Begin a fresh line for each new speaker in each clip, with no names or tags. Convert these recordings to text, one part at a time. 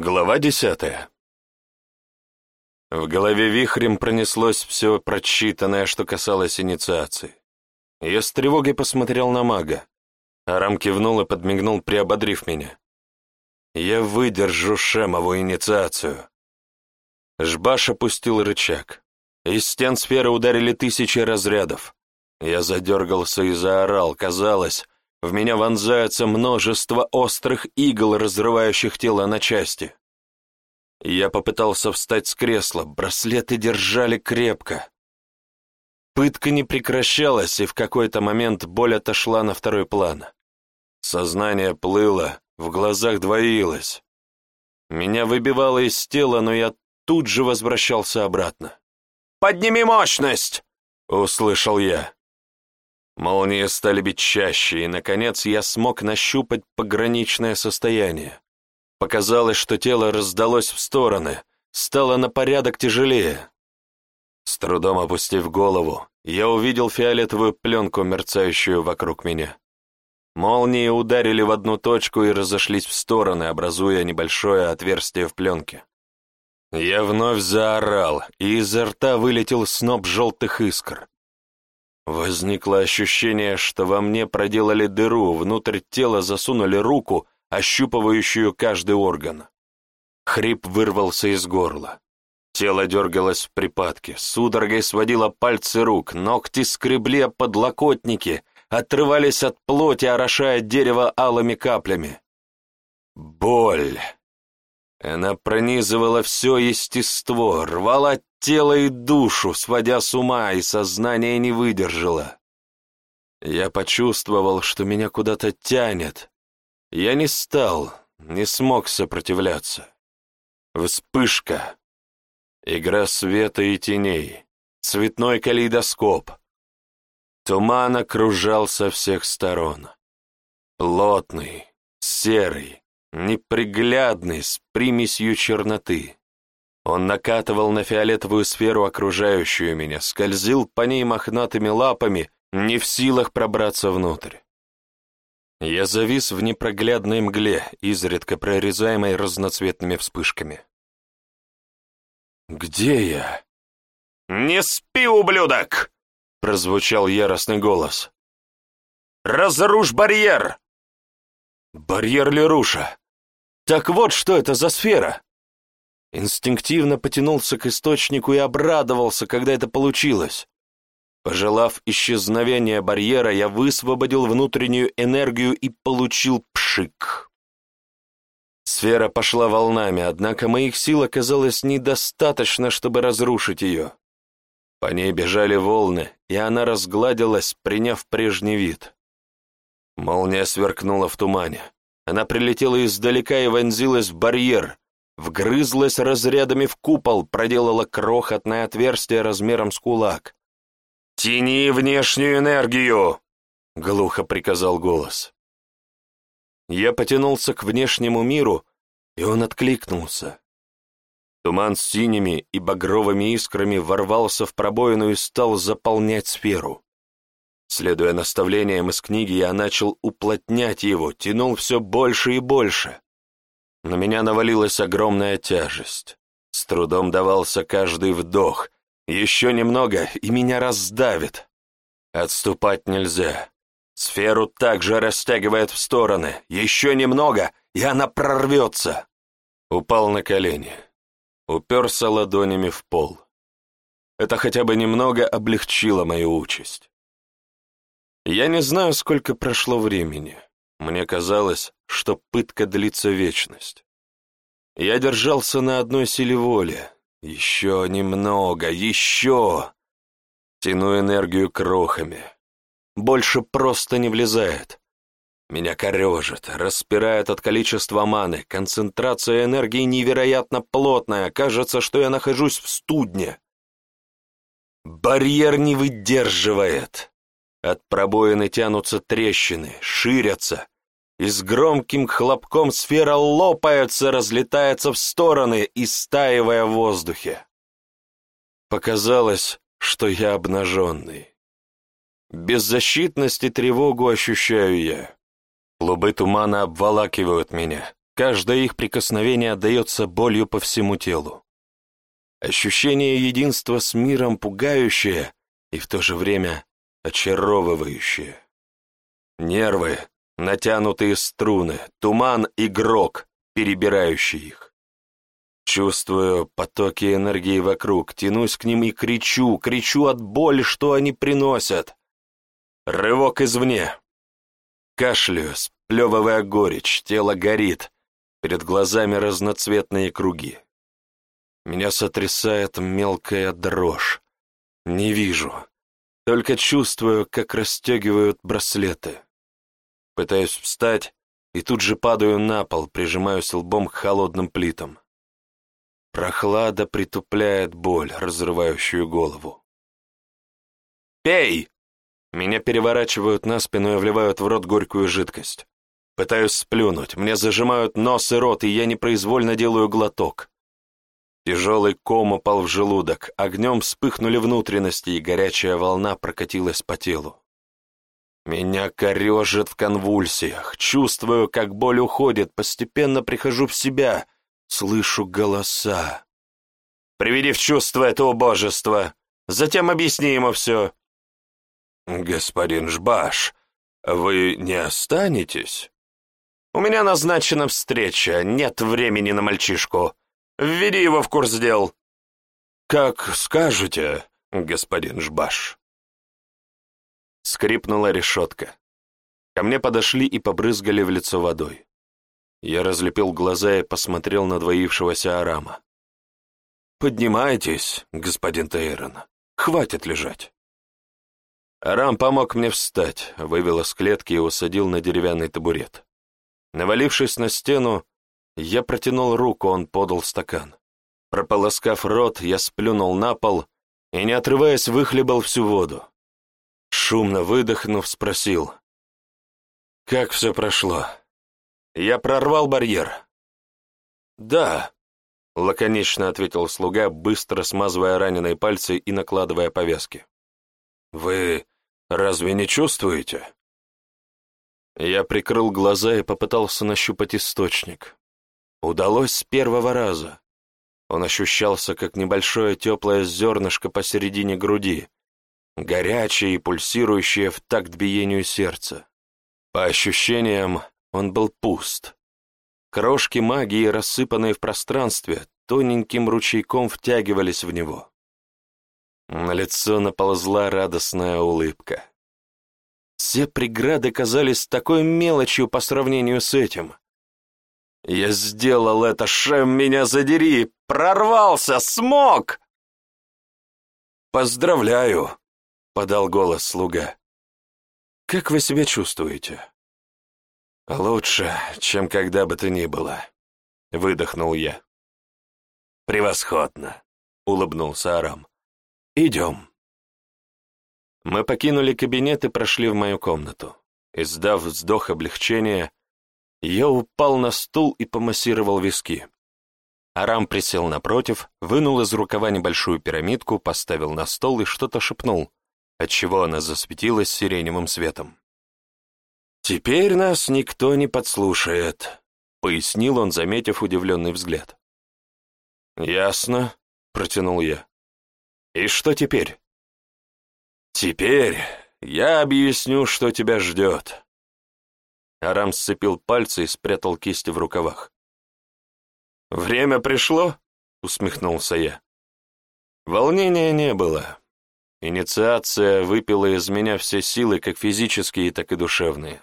Глава десятая. В голове вихрем пронеслось все прочитанное, что касалось инициации. Я с тревогой посмотрел на мага. Арам кивнул и подмигнул, приободрив меня. «Я выдержу Шемову инициацию». Жбаш опустил рычаг. Из стен сферы ударили тысячи разрядов. Я задергался и заорал, казалось, в меня вонзается множество острых игл, разрывающих тело на части. Я попытался встать с кресла, браслеты держали крепко. Пытка не прекращалась, и в какой-то момент боль отошла на второй план. Сознание плыло, в глазах двоилось. Меня выбивало из тела, но я тут же возвращался обратно. «Подними мощность!» — услышал я. Молнии стали бить чаще, и, наконец, я смог нащупать пограничное состояние. Показалось, что тело раздалось в стороны, стало на порядок тяжелее. С трудом опустив голову, я увидел фиолетовую пленку, мерцающую вокруг меня. Молнии ударили в одну точку и разошлись в стороны, образуя небольшое отверстие в пленке. Я вновь заорал, и изо рта вылетел сноп желтых искр. Возникло ощущение, что во мне проделали дыру, внутрь тела засунули руку, ощупывающую каждый орган. Хрип вырвался из горла. Тело дергалось в припадке, судорогой сводило пальцы рук, ногти скребли подлокотники, отрывались от плоти, орошая дерево алыми каплями. Боль. Она пронизывала все естество, рвала тело и душу, сводя с ума, и сознание не выдержало. Я почувствовал, что меня куда-то тянет. Я не стал, не смог сопротивляться. Вспышка. Игра света и теней. Цветной калейдоскоп. Туман окружал со всех сторон. Плотный, серый, неприглядный, с примесью черноты. Он накатывал на фиолетовую сферу, окружающую меня, скользил по ней мохнатыми лапами, не в силах пробраться внутрь. Я завис в непроглядной мгле, изредка прорезаемой разноцветными вспышками. «Где я?» «Не спи, ублюдок!» — прозвучал яростный голос. «Разрушь барьер!» «Барьер Леруша! Так вот, что это за сфера!» Инстинктивно потянулся к источнику и обрадовался, когда это получилось. Пожелав исчезновения барьера, я высвободил внутреннюю энергию и получил пшик. Сфера пошла волнами, однако моих сил оказалось недостаточно, чтобы разрушить ее. По ней бежали волны, и она разгладилась, приняв прежний вид. Молния сверкнула в тумане. Она прилетела издалека и вонзилась в барьер, вгрызлась разрядами в купол, проделала крохотное отверстие размером с кулак. «Тяни внешнюю энергию!» — глухо приказал голос. Я потянулся к внешнему миру, и он откликнулся. Туман с синими и багровыми искрами ворвался в пробоину и стал заполнять сферу. Следуя наставлениям из книги, я начал уплотнять его, тянул все больше и больше. На меня навалилась огромная тяжесть. С трудом давался каждый вдох. Еще немного, и меня раздавит. Отступать нельзя. Сферу также растягивает в стороны. Еще немного, и она прорвется. Упал на колени. Уперся ладонями в пол. Это хотя бы немного облегчило мою участь. Я не знаю, сколько прошло времени. Мне казалось, что пытка длится вечность. Я держался на одной силе воли. Еще немного, еще. Тяну энергию крохами. Больше просто не влезает. Меня корежит, распирает от количества маны, концентрация энергии невероятно плотная, кажется, что я нахожусь в студне. Барьер не выдерживает. От пробоины тянутся трещины, ширятся, и с громким хлопком сфера лопается, разлетается в стороны, истаивая в воздухе. Показалось, что я обнаженный. Беззащитность и тревогу ощущаю я. Клубы тумана обволакивают меня, каждое их прикосновение отдается болью по всему телу. Ощущение единства с миром пугающее и в то же время очаровывающее. Нервы, натянутые струны, туман и грок, перебирающий их. Чувствую потоки энергии вокруг, тянусь к ним и кричу, кричу от боли, что они приносят. Рывок извне. Кашляю, сплевывая горечь, тело горит, перед глазами разноцветные круги. Меня сотрясает мелкая дрожь. Не вижу, только чувствую, как расстегивают браслеты. Пытаюсь встать и тут же падаю на пол, прижимаюсь лбом к холодным плитам. Прохлада притупляет боль, разрывающую голову. «Пей!» Меня переворачивают на спину и вливают в рот горькую жидкость. Пытаюсь сплюнуть, мне зажимают нос и рот, и я непроизвольно делаю глоток. Тяжелый ком упал в желудок, огнем вспыхнули внутренности, и горячая волна прокатилась по телу. Меня корежит в конвульсиях, чувствую, как боль уходит, постепенно прихожу в себя, слышу голоса. «Приведи в чувство этого божества, затем объясни ему все». «Господин Жбаш, вы не останетесь?» «У меня назначена встреча, нет времени на мальчишку. Введи его в курс дел». «Как скажете, господин Жбаш». Скрипнула решетка. Ко мне подошли и побрызгали в лицо водой. Я разлепил глаза и посмотрел на двоившегося Арама. «Поднимайтесь, господин Тейрон. Хватит лежать». Арам помог мне встать, вывел из клетки и усадил на деревянный табурет. Навалившись на стену, я протянул руку, он подал стакан. Прополоскав рот, я сплюнул на пол и, не отрываясь, выхлебал всю воду. Шумно выдохнув, спросил. «Как все прошло?» «Я прорвал барьер». «Да», — лаконично ответил слуга, быстро смазывая раненые пальцы и накладывая повязки. «Вы разве не чувствуете?» Я прикрыл глаза и попытался нащупать источник. Удалось с первого раза. Он ощущался, как небольшое теплое зернышко посередине груди, горячее и пульсирующее в такт биению сердца. По ощущениям, он был пуст. Крошки магии, рассыпанные в пространстве, тоненьким ручейком втягивались в него. На лицо наползла радостная улыбка. Все преграды казались такой мелочью по сравнению с этим. Я сделал это, Шем, меня задери! Прорвался, смог!» «Поздравляю!» — подал голос слуга. «Как вы себя чувствуете?» «Лучше, чем когда бы то ни было», — выдохнул я. «Превосходно!» — улыбнулся Арам. «Идем». Мы покинули кабинет и прошли в мою комнату. Издав вздох облегчения, я упал на стул и помассировал виски. Арам присел напротив, вынул из рукава небольшую пирамидку, поставил на стол и что-то шепнул, отчего она засветилась сиреневым светом. «Теперь нас никто не подслушает», — пояснил он, заметив удивленный взгляд. «Ясно», — протянул я. «И что теперь?» «Теперь я объясню, что тебя ждет», Арам сцепил пальцы и спрятал кисти в рукавах. «Время пришло?» — усмехнулся я. Волнения не было. Инициация выпила из меня все силы, как физические, так и душевные.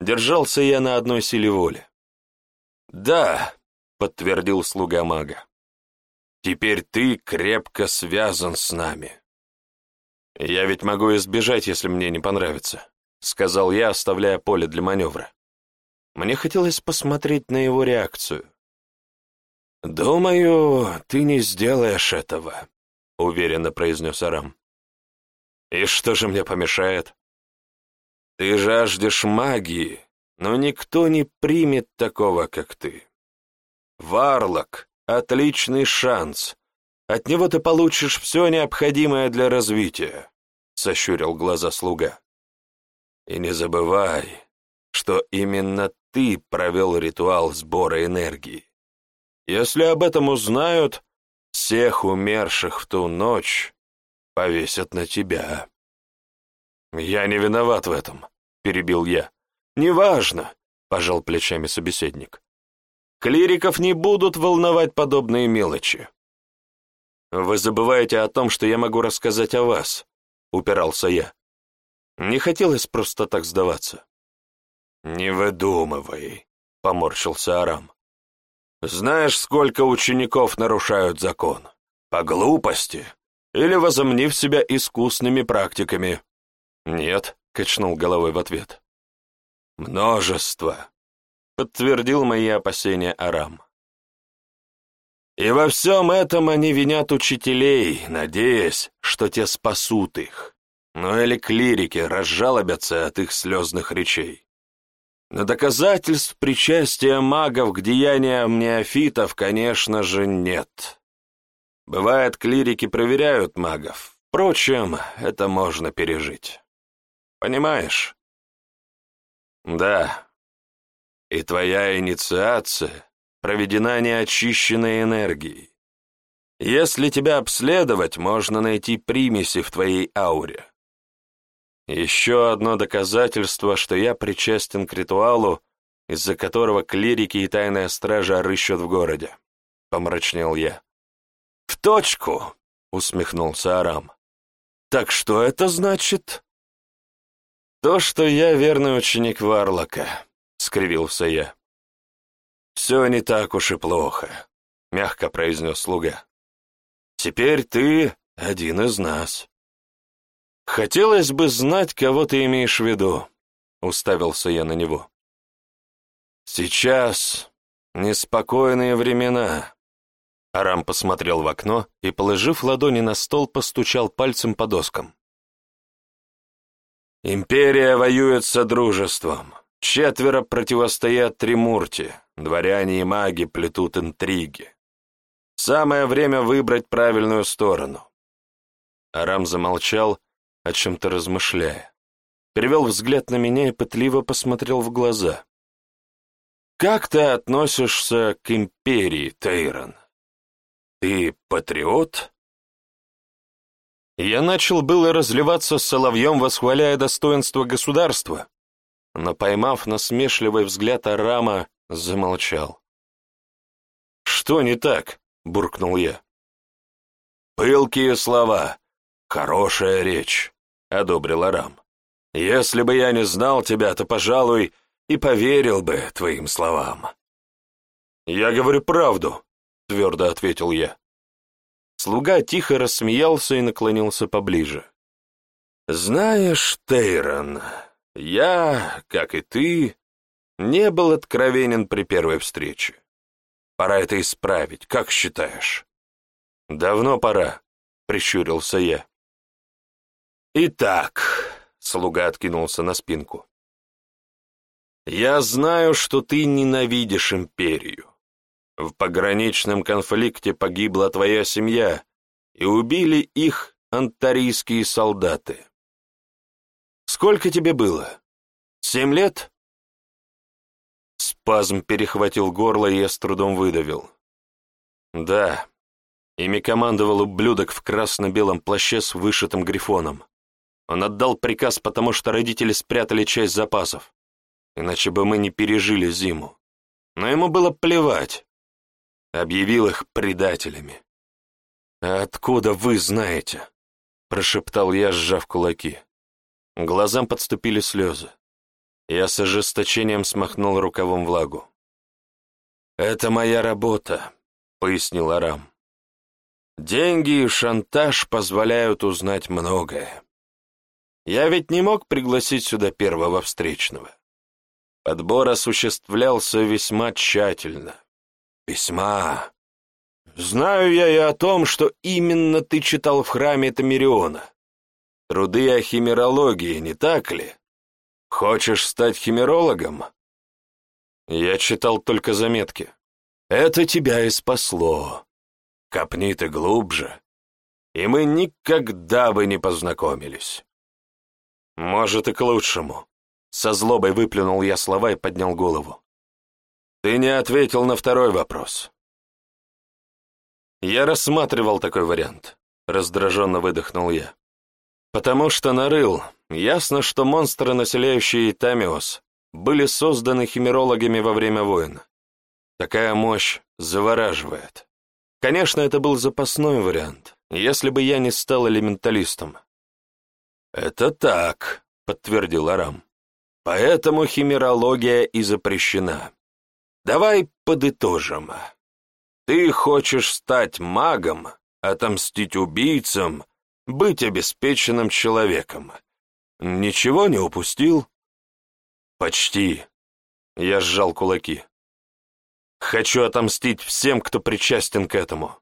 Держался я на одной силе воли. «Да», — подтвердил слуга мага. «Теперь ты крепко связан с нами. Я ведь могу избежать, если мне не понравится. — сказал я, оставляя поле для маневра. Мне хотелось посмотреть на его реакцию. «Думаю, ты не сделаешь этого», — уверенно произнес Арам. «И что же мне помешает?» «Ты жаждешь магии, но никто не примет такого, как ты. Варлок — отличный шанс. От него ты получишь все необходимое для развития», — сощурил глаза слуга. И не забывай, что именно ты провел ритуал сбора энергии. Если об этом узнают, всех умерших в ту ночь повесят на тебя. Я не виноват в этом, перебил я. Неважно, пожал плечами собеседник. Клириков не будут волновать подобные мелочи. Вы забываете о том, что я могу рассказать о вас, упирался я. Не хотелось просто так сдаваться. «Не выдумывай», — поморщился Арам. «Знаешь, сколько учеников нарушают закон? По глупости или возомнив себя искусными практиками?» «Нет», — качнул головой в ответ. «Множество», — подтвердил мои опасения Арам. «И во всем этом они винят учителей, надеясь, что те спасут их. Но или клирики разжалобятся от их слезных речей. Но доказательств причастия магов к деяниям неофитов, конечно же, нет. Бывает, клирики проверяют магов. Впрочем, это можно пережить. Понимаешь? Да. И твоя инициация проведена неочищенной энергией. Если тебя обследовать, можно найти примеси в твоей ауре. Еще одно доказательство, что я причастен к ритуалу, из-за которого клирики и тайная стража рыщут в городе. Помрачнел я. «В точку!» — усмехнулся Арам. «Так что это значит?» «То, что я верный ученик Варлока», — скривился я. «Все не так уж и плохо», — мягко произнес слуга. «Теперь ты один из нас». «Хотелось бы знать, кого ты имеешь в виду», — уставился я на него. «Сейчас неспокойные времена». Арам посмотрел в окно и, положив ладони на стол, постучал пальцем по доскам. «Империя воюет с Содружеством. Четверо противостоят Тримурте. Дворяне и маги плетут интриги. Самое время выбрать правильную сторону». Арам замолчал, о чем-то размышляя. Перевел взгляд на меня и пытливо посмотрел в глаза. «Как ты относишься к империи, Тейрон? Ты патриот?» Я начал было разливаться с соловьем, восхваляя достоинство государства, но, поймав насмешливый взгляд Арама, замолчал. «Что не так?» — буркнул я. «Пылкие слова, хорошая речь одобрил Арам. «Если бы я не знал тебя, то, пожалуй, и поверил бы твоим словам». «Я говорю правду», — твердо ответил я. Слуга тихо рассмеялся и наклонился поближе. «Знаешь, Тейрон, я, как и ты, не был откровенен при первой встрече. Пора это исправить, как считаешь?» «Давно пора», — прищурился я. «Итак», — слуга откинулся на спинку, — «я знаю, что ты ненавидишь империю. В пограничном конфликте погибла твоя семья, и убили их антарийские солдаты. Сколько тебе было? Семь лет?» Спазм перехватил горло, и я с трудом выдавил. «Да». Ими командовал ублюдок в красно-белом плаще с вышитым грифоном. Он отдал приказ, потому что родители спрятали часть запасов, иначе бы мы не пережили зиму. Но ему было плевать. Объявил их предателями. «А откуда вы знаете?» — прошептал я, сжав кулаки. Глазам подступили слезы. Я с ожесточением смахнул рукавом влагу. «Это моя работа», — пояснил Арам. «Деньги и шантаж позволяют узнать многое. Я ведь не мог пригласить сюда первого встречного. Подбор осуществлялся весьма тщательно. Весьма. Знаю я и о том, что именно ты читал в храме Тамириона. Труды о химерологии, не так ли? Хочешь стать химерологом? Я читал только заметки. Это тебя и спасло. Копни ты глубже, и мы никогда бы не познакомились. «Может, и к лучшему». Со злобой выплюнул я слова и поднял голову. Ты не ответил на второй вопрос. Я рассматривал такой вариант, раздраженно выдохнул я. Потому что нарыл, ясно, что монстры, населяющие Тамиос, были созданы химерологами во время войн. Такая мощь завораживает. Конечно, это был запасной вариант, если бы я не стал элементалистом. «Это так», — подтвердил Арам. «Поэтому химерология и запрещена. Давай подытожим. Ты хочешь стать магом, отомстить убийцам, быть обеспеченным человеком. Ничего не упустил?» «Почти». Я сжал кулаки. «Хочу отомстить всем, кто причастен к этому».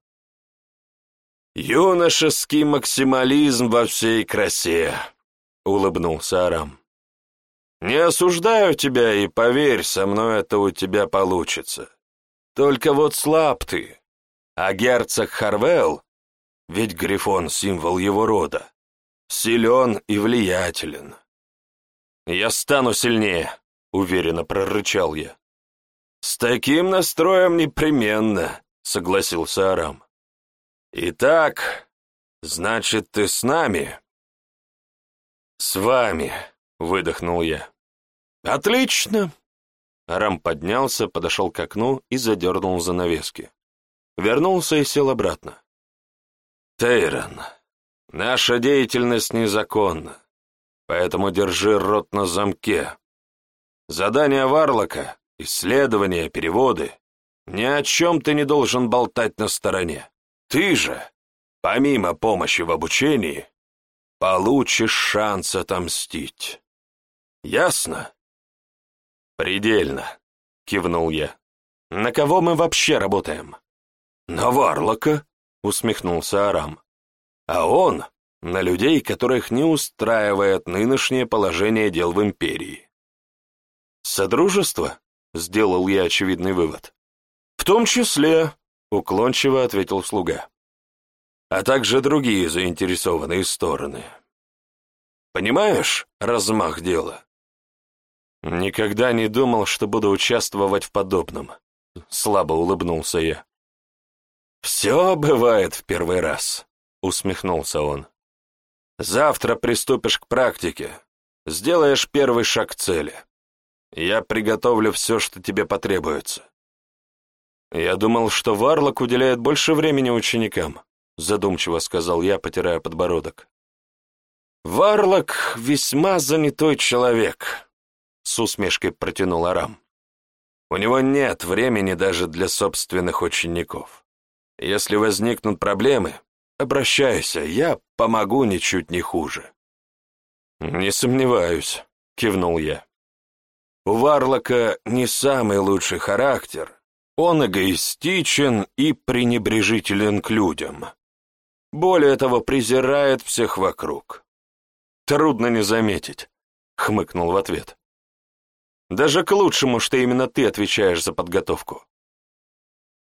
«Юношеский максимализм во всей красе», — улыбнулся Арам. «Не осуждаю тебя, и поверь, со мной это у тебя получится. Только вот слаб ты, а герцог Харвелл, ведь Грифон — символ его рода, силен и влиятелен. «Я стану сильнее», — уверенно прорычал я. «С таким настроем непременно», — согласился Арам. «Итак, значит, ты с нами?» «С вами», — выдохнул я. «Отлично!» Арам поднялся, подошел к окну и задернул занавески. Вернулся и сел обратно. «Тейрон, наша деятельность незаконна. Поэтому держи рот на замке. Задание Варлока, исследования, переводы. Ни о чем ты не должен болтать на стороне. Ты же, помимо помощи в обучении, получишь шанс отомстить. Ясно? Предельно, кивнул я. На кого мы вообще работаем? На Варлока, усмехнулся Арам. А он на людей, которых не устраивает нынешнее положение дел в империи. «Содружество?» — сделал я очевидный вывод. «В том числе», — уклончиво ответил слуга. «А также другие заинтересованные стороны. Понимаешь размах дела?» «Никогда не думал, что буду участвовать в подобном», — слабо улыбнулся я. «Все бывает в первый раз», — усмехнулся он. Завтра приступишь к практике. Сделаешь первый шаг к цели. Я приготовлю все, что тебе потребуется. Я думал, что Варлок уделяет больше времени ученикам, задумчиво сказал я, потирая подбородок. Варлок весьма занятой человек, с усмешкой протянул Арам. У него нет времени даже для собственных учеников. Если возникнут проблемы, Обращайся, я помогу ничуть не хуже». «Не сомневаюсь», — кивнул я. «У Варлока не самый лучший характер. Он эгоистичен и пренебрежителен к людям. Более того, презирает всех вокруг. Трудно не заметить», — хмыкнул в ответ. «Даже к лучшему, что именно ты отвечаешь за подготовку.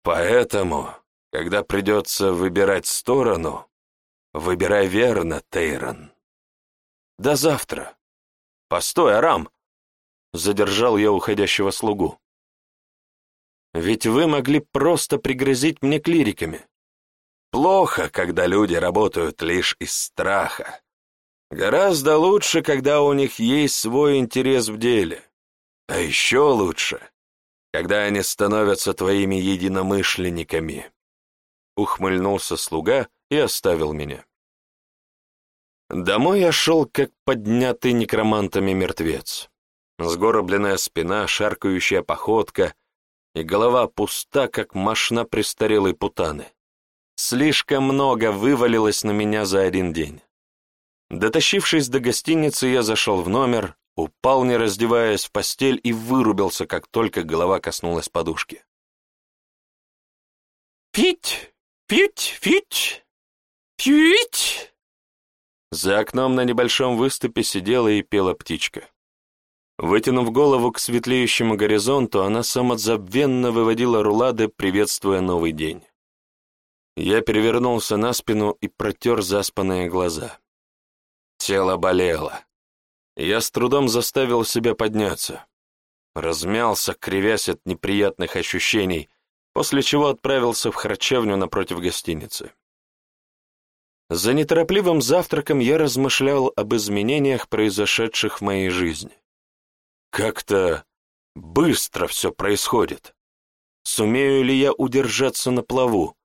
Поэтому когда придется выбирать сторону, выбирай верно, Тейрон. До завтра. Постой, Арам! Задержал я уходящего слугу. Ведь вы могли просто пригрозить мне клириками. Плохо, когда люди работают лишь из страха. Гораздо лучше, когда у них есть свой интерес в деле. А еще лучше, когда они становятся твоими единомышленниками ухмыльнулся слуга и оставил меня. Домой я шел, как поднятый некромантами мертвец. Сгорбленная спина, шаркающая походка и голова пуста, как мошна престарелой путаны. Слишком много вывалилось на меня за один день. Дотащившись до гостиницы, я зашел в номер, упал, не раздеваясь, в постель и вырубился, как только голова коснулась подушки. «Пить!» «Пить, пить, пить!» За окном на небольшом выступе сидела и пела птичка. Вытянув голову к светлеющему горизонту, она самозабвенно выводила рулады, приветствуя новый день. Я перевернулся на спину и протер заспанные глаза. Тело болело. Я с трудом заставил себя подняться. размялся, кривясь от неприятных ощущений, после чего отправился в харчевню напротив гостиницы. За неторопливым завтраком я размышлял об изменениях, произошедших в моей жизни. Как-то быстро все происходит. Сумею ли я удержаться на плаву?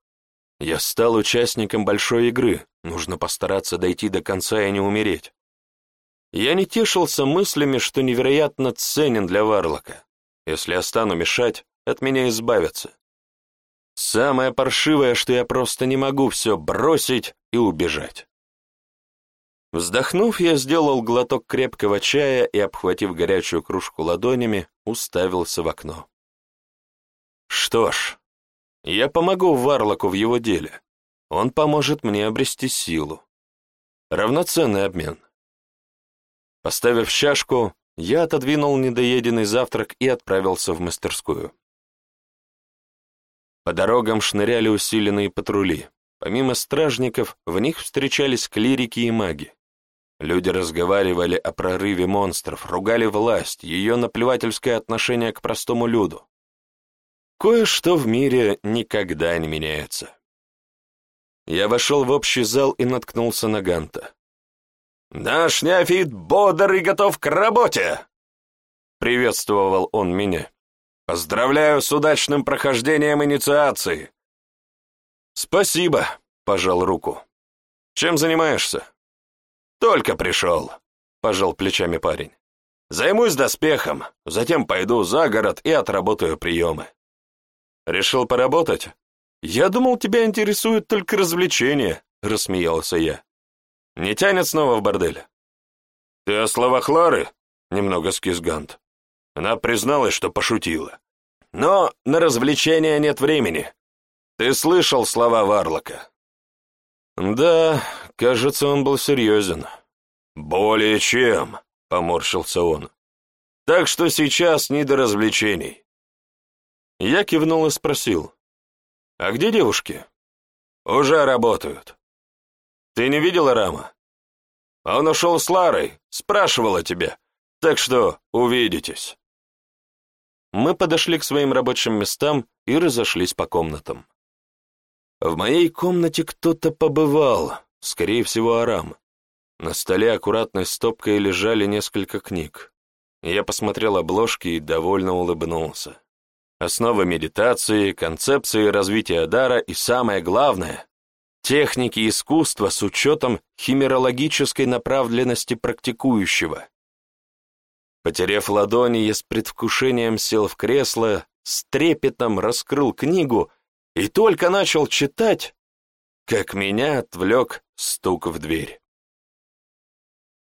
Я стал участником большой игры, нужно постараться дойти до конца и не умереть. Я не тешился мыслями, что невероятно ценен для Варлока. Если я стану мешать, от меня избавятся. Самое паршивое, что я просто не могу все бросить и убежать. Вздохнув, я сделал глоток крепкого чая и, обхватив горячую кружку ладонями, уставился в окно. Что ж, я помогу Варлоку в его деле. Он поможет мне обрести силу. Равноценный обмен. Поставив чашку, я отодвинул недоеденный завтрак и отправился в мастерскую. По дорогам шныряли усиленные патрули. Помимо стражников, в них встречались клирики и маги. Люди разговаривали о прорыве монстров, ругали власть, ее наплевательское отношение к простому люду. Кое-что в мире никогда не меняется. Я вошел в общий зал и наткнулся на Ганта. «Наш неофит бодр и готов к работе!» Приветствовал он меня. Поздравляю с удачным прохождением инициации. Спасибо, пожал руку. Чем занимаешься? Только пришел, пожал плечами парень. Займусь доспехом, затем пойду за город и отработаю приемы. Решил поработать? Я думал, тебя интересуют только развлечения, рассмеялся я. Не тянет снова в бордель? Ты о словах Лары? Немного скис Гант. Она призналась, что пошутила. Но на развлечения нет времени. Ты слышал слова Варлока? Да, кажется, он был серьезен. Более чем, поморщился он. Так что сейчас не до развлечений. Я кивнул и спросил. А где девушки? Уже работают. Ты не видела Рама? Он ушел с Ларой, спрашивал о тебе. Так что увидитесь мы подошли к своим рабочим местам и разошлись по комнатам. В моей комнате кто-то побывал, скорее всего, Арам. На столе аккуратной стопкой лежали несколько книг. Я посмотрел обложки и довольно улыбнулся. Основы медитации, концепции развития дара и, самое главное, техники искусства с учетом химерологической направленности практикующего. Потерев ладони, я с предвкушением сел в кресло, с трепетом раскрыл книгу и только начал читать, как меня отвлек стук в дверь.